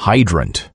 hydrant.